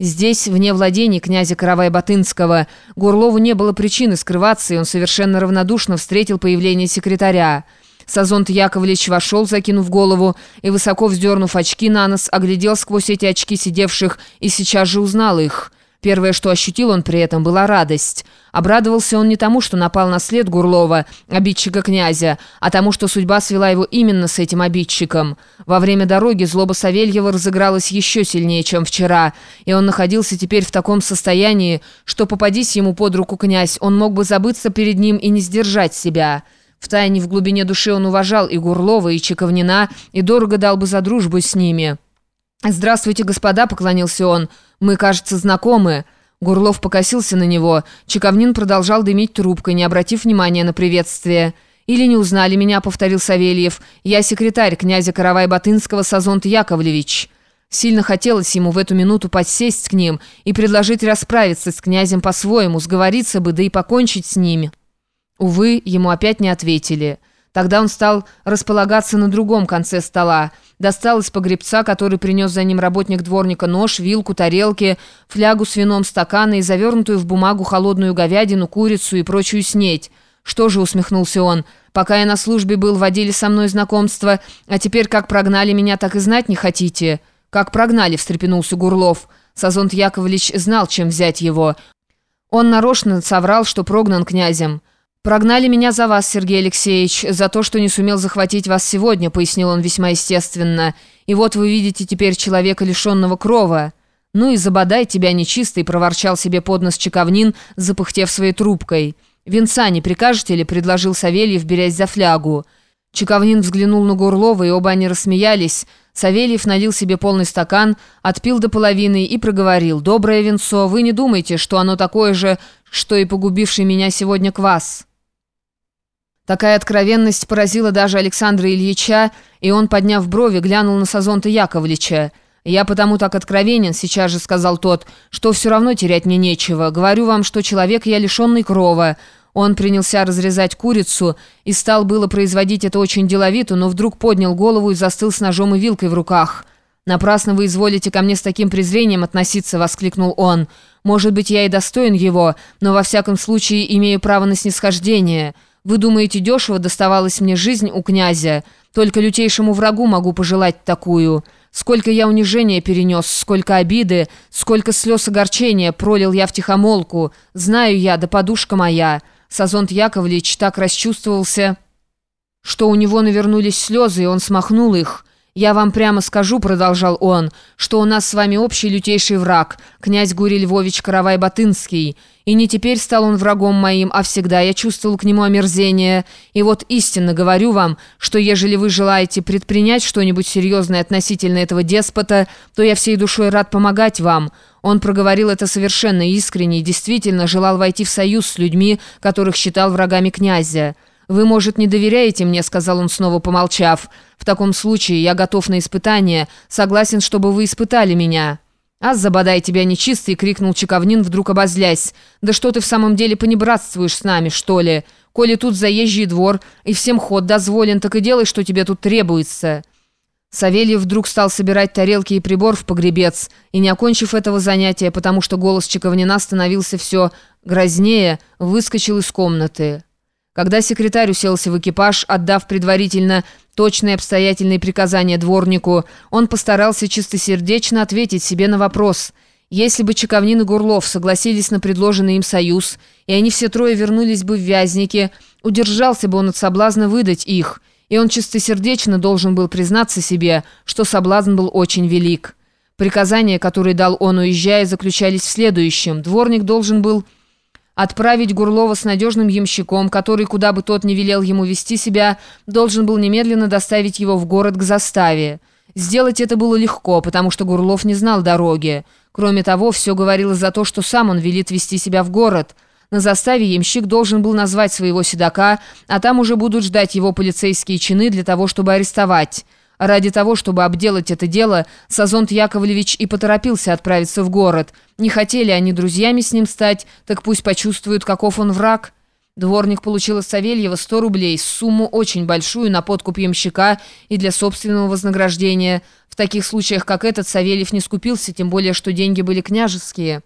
Здесь, вне владений князя Каравая-Батынского, Гурлову не было причины скрываться, и он совершенно равнодушно встретил появление секретаря. Сазонт Яковлевич вошел, закинув голову, и, высоко вздернув очки на нос, оглядел сквозь эти очки сидевших и сейчас же узнал их. Первое, что ощутил он при этом, была радость. Обрадовался он не тому, что напал на след Гурлова, обидчика князя, а тому, что судьба свела его именно с этим обидчиком. Во время дороги злоба Савельева разыгралась еще сильнее, чем вчера, и он находился теперь в таком состоянии, что, попадись ему под руку князь, он мог бы забыться перед ним и не сдержать себя. Втайне в глубине души он уважал и Гурлова, и Чековнина, и дорого дал бы за дружбу с ними. «Здравствуйте, господа», — поклонился он, — мы, кажется, знакомы». Гурлов покосился на него. Чековнин продолжал дымить трубкой, не обратив внимания на приветствие. «Или не узнали меня», — повторил Савельев. «Я секретарь князя Каравай-Батынского Сазонт Яковлевич». Сильно хотелось ему в эту минуту подсесть к ним и предложить расправиться с князем по-своему, сговориться бы, да и покончить с ними. Увы, ему опять не ответили. Тогда он стал располагаться на другом конце стола. Достал из погребца, который принес за ним работник дворника, нож, вилку, тарелки, флягу с вином, стаканы и завернутую в бумагу холодную говядину, курицу и прочую снеть. «Что же», — усмехнулся он, — «пока я на службе был, водили со мной знакомство, а теперь как прогнали меня, так и знать не хотите». «Как прогнали», — встрепенулся Гурлов. Сазонт Яковлевич знал, чем взять его. Он нарочно соврал, что прогнан князем. «Прогнали меня за вас, Сергей Алексеевич, за то, что не сумел захватить вас сегодня», пояснил он весьма естественно. «И вот вы видите теперь человека, лишенного крова». «Ну и забодай тебя нечистый», проворчал себе под нос Чековнин, запыхтев своей трубкой. «Венца не прикажете ли?» предложил Савельев, берясь за флягу. Чековнин взглянул на Гурлова, и оба они рассмеялись. Савельев налил себе полный стакан, отпил до половины и проговорил. «Доброе венцо, вы не думайте, что оно такое же, что и погубивший меня сегодня квас». Такая откровенность поразила даже Александра Ильича, и он, подняв брови, глянул на Сазонта Яковлевича. «Я потому так откровенен», — сейчас же сказал тот, «что все равно терять мне нечего. Говорю вам, что человек я лишенный крова». Он принялся разрезать курицу и стал было производить это очень деловито, но вдруг поднял голову и застыл с ножом и вилкой в руках. «Напрасно вы изволите ко мне с таким презрением относиться», — воскликнул он. «Может быть, я и достоин его, но во всяком случае имею право на снисхождение». Вы думаете, дешево доставалась мне жизнь у князя? Только лютейшему врагу могу пожелать такую. Сколько я унижения перенес, сколько обиды, сколько слез огорчения пролил я в тихомолку. Знаю я, да подушка моя». Сазонт Яковлевич так расчувствовался, что у него навернулись слезы, и он смахнул их. «Я вам прямо скажу», — продолжал он, «что у нас с вами общий лютейший враг, князь Гурий Львович Каравай-Батынский. И не теперь стал он врагом моим, а всегда я чувствовал к нему омерзение. И вот истинно говорю вам, что ежели вы желаете предпринять что-нибудь серьезное относительно этого деспота, то я всей душой рад помогать вам». Он проговорил это совершенно искренне и действительно желал войти в союз с людьми, которых считал врагами князя. «Вы, может, не доверяете мне», — сказал он, снова помолчав. «В таком случае я готов на испытание, согласен, чтобы вы испытали меня». «А забодай тебя нечистый!» — крикнул Чековнин, вдруг обозлясь. «Да что ты в самом деле понебратствуешь с нами, что ли? Коли тут заезжий двор, и всем ход дозволен, так и делай, что тебе тут требуется». Савельев вдруг стал собирать тарелки и прибор в погребец, и, не окончив этого занятия, потому что голос Чековнина становился все грознее, выскочил из комнаты. Когда секретарь уселся в экипаж, отдав предварительно точные обстоятельные приказания дворнику, он постарался чистосердечно ответить себе на вопрос. Если бы Чековнин и Гурлов согласились на предложенный им союз, и они все трое вернулись бы в Вязники, удержался бы он от соблазна выдать их, и он чистосердечно должен был признаться себе, что соблазн был очень велик. Приказания, которые дал он, уезжая, заключались в следующем. Дворник должен был Отправить Гурлова с надежным ямщиком, который, куда бы тот ни велел ему вести себя, должен был немедленно доставить его в город к заставе. Сделать это было легко, потому что Гурлов не знал дороги. Кроме того, все говорило за то, что сам он велит вести себя в город. На заставе ямщик должен был назвать своего седока, а там уже будут ждать его полицейские чины для того, чтобы арестовать. Ради того, чтобы обделать это дело, Сазонт Яковлевич и поторопился отправиться в город. Не хотели они друзьями с ним стать, так пусть почувствуют, каков он враг». Дворник получил от Савельева 100 рублей, сумму очень большую на подкуп ямщика и для собственного вознаграждения. В таких случаях, как этот, Савельев не скупился, тем более, что деньги были княжеские.